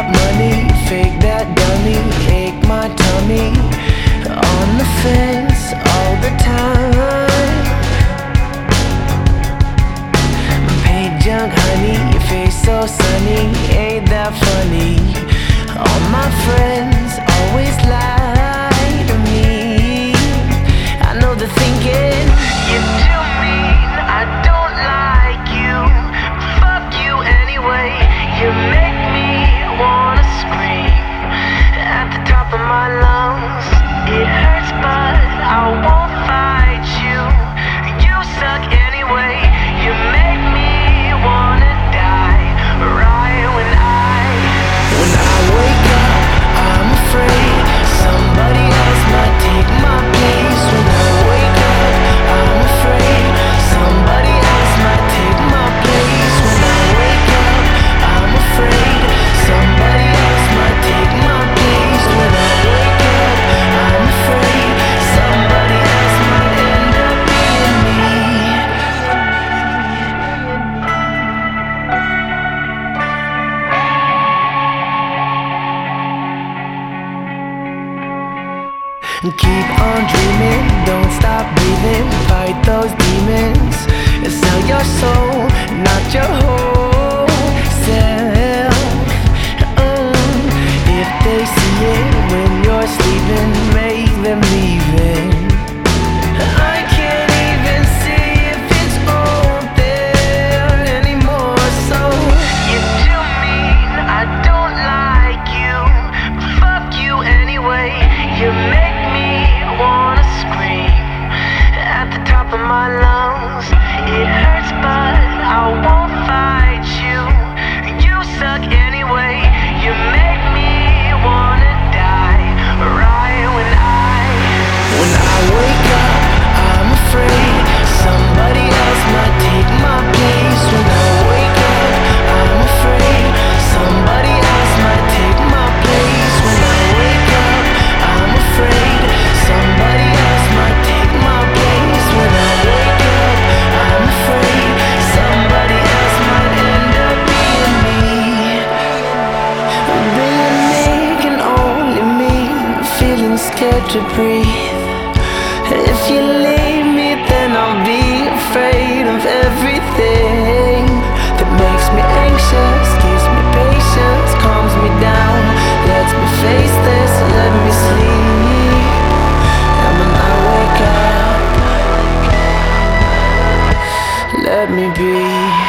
that money, fake that dummy, ache my tummy. On the fence all the time. Paint junk, honey, your face so sunny, ain't that funny? All my friends always lie to me. I know the thinking. You're too mean. I don't like you. Fuck you anyway. You. and keep on dreaming. hard to breathe. If you leave me, then I'll be afraid of everything that makes me anxious, gives me patience, calms me down. Lets me face this, let me sleep. And when I wake up, let me be.